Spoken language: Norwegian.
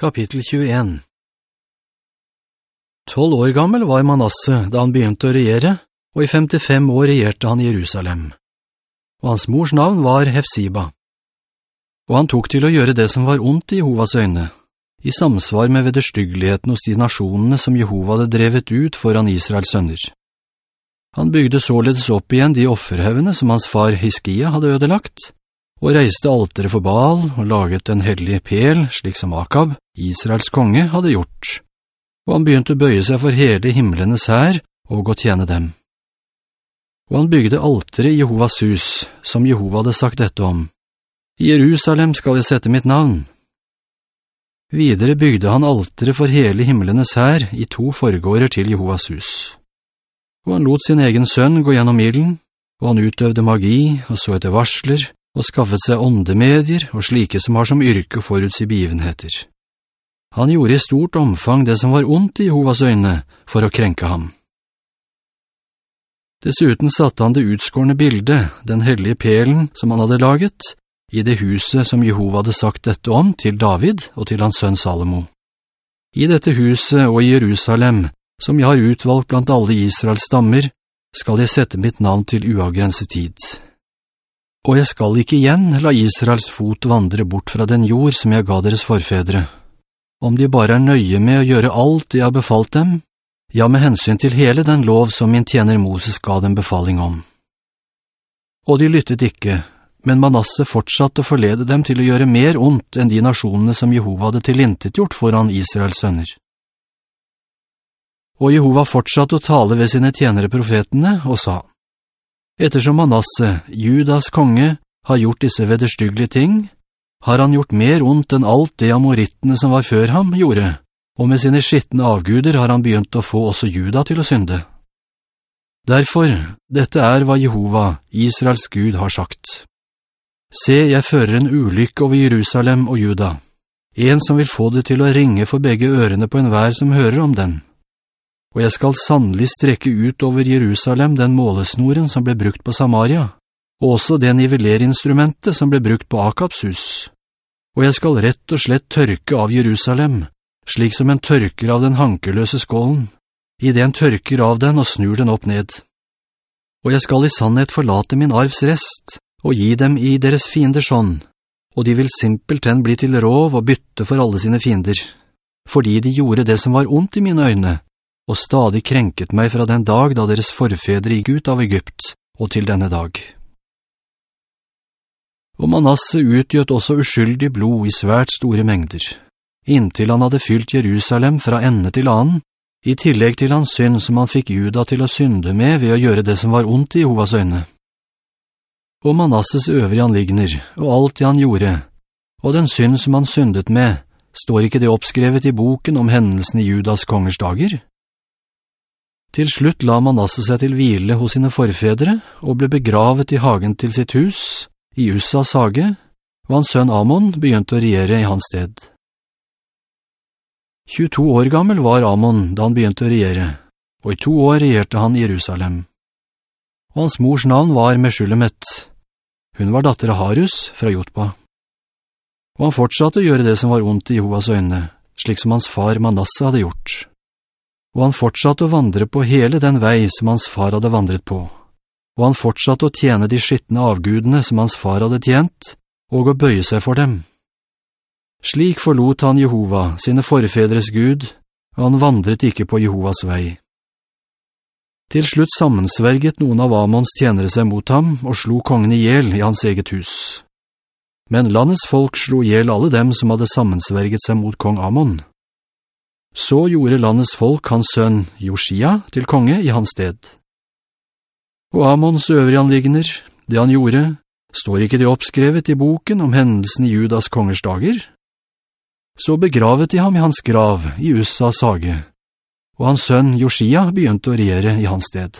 Kapittel 21 Tolv år gammel var Manasse da han begynte å regjere, og i 55 år regjerte han Jerusalem. Og hans mors navn var Hefsiba. Og han tok til å gjøre det som var ondt i Jehovas øyne, i samsvar med vederstyggeligheten hos de nasjonene som Jehova hadde drevet ut foran Israels sønner. Han bygde således opp igjen de offerhevene som hans far Hiskia hadde ødelagt, og reiste altere for Baal og laget en hellig pel, slik som Akab, Israels konge, hadde gjort. Og han begynte å bøye seg for hele himmelenes her og å tjene dem. Og han bygde altere i Jehovas hus, som Jehova hadde sagt dette om. I Jerusalem skal jeg sette mitt navn. Videre bygde han altere for hele himmelenes her i to foregårder til Jehovas hus. Og han lot sin egen sønn gå gjennom ilden, og han utøvde magi og så etter varsler, og skaffet seg åndemedier og slike som har som yrke forutsi begivenheter. Han gjorde i stort omfang det som var ondt i Jehovas øyne for å krenke ham. Dessuten satte han det utskårende bildet, den hellige pelen som han hadde laget, i det huset som Jehova hadde sagt dette om til David og til hans sønn Salomo. I dette huset og i Jerusalem, som jeg har utvalgt blant alle Israels stammer, skal jeg sette mitt navn til uavgrenset tid. Og jeg skal ikke igjen la Israels fot vandre bort fra den jord som jeg ga deres forfedre. Om de bare er nøye med å gjøre alt jeg har befalt dem, ja, med hensyn til hele den lov som min tjener Moses ga dem befaling om. Og de lyttet ikke, men Manasse fortsatte å forlede dem til å gjøre mer ondt enn de nasjonene som Jehova hadde tilintet gjort foran Israels sønner. Og Jehova fortsatte å tale ved sine tjenere profetene og sa, Ettersom Manasse, Judas konge, har gjort disse vederstyggelige ting, har han gjort mer ondt enn alt det amorittene som var før ham gjorde, og med sine skittende avguder har han begynt å få også Juda til å synde. Derfor, dette er hva Jehova, Israels Gud, har sagt. Se, jeg fører en ulykke over Jerusalem og Juda, en som vil få det til å ringe for begge ørene på en vær som hører om den og jeg skal sannelig strekke ut over Jerusalem den målesnoren som ble brukt på Samaria, og også det nivellerinstrumentet som ble brukt på Akabs hus. Og jeg skal rett og slett tørke av Jerusalem, slik som en tørker av den hankeløse skålen, i det en tørker av den og snur den opp ned. Og jeg skal i sannhet forlate min arvs rest, og gi dem i deres fienders hånd, og de vil simpelthen bli til rov og bytte for alle sine fiender, fordi de gjorde det som var ondt i mine øyne, og stadig krenket meg fra den dag da deres forfedre gikk ut av Egypt, og til denne dag. Og Manasse utgjøt også uskyldig blod i svært store mengder, inntil han hadde fylt Jerusalem fra ende til annen, i tillegg til hans synd som han fikk Juda til å synde med ved å gjøre det som var ondt i Jehovas øyne. Og Manasses øvrige anligner, og alt det han gjorde, og den synd som han syndet med, står ikke det oppskrevet i boken om hendelsen i Judas kongers dager? Til slutt la Manasse seg til hvile hos sine forfedre og ble begravet i hagen til sitt hus, i Usas hage, og hans sønn Amon begynte å regjere i hans sted. 22 år gammel var Amon da han begynte å regjere, og i to år regjerte han Jerusalem. Og hans mors navn var Meshulemet. Hun var datter av Harus fra Jotba. Og han fortsatte å gjøre det som var ondt i Jehovas øyne, slik som hans far Manasse hadde gjort og han fortsatte å vandre på hele den vei som hans far hadde vandret på, og han fortsatte å tjene de skittende avgudene som hans far hadde tjent, og å bøye seg for dem. Slik forlot han Jehova, sine forfedres Gud, og han vandret ikke på Jehovas vei. Til slutt sammensverget noen av Amons tjenere seg mot ham og slo kongen ihjel i hans eget hus. Men landets folk slo ihjel alle dem som hadde sammensverget seg mot kong Amon. Så gjorde landets folk hans sønn Josia til konge i hans sted. Og Amons øvrige anliggender, det han gjorde, står ikke det oppskrevet i boken om hendelsen i Judas kongers dager? Så begravet de ham i hans grav i Ussas hage, og hans sønn Josia begynte å regjere i hans sted.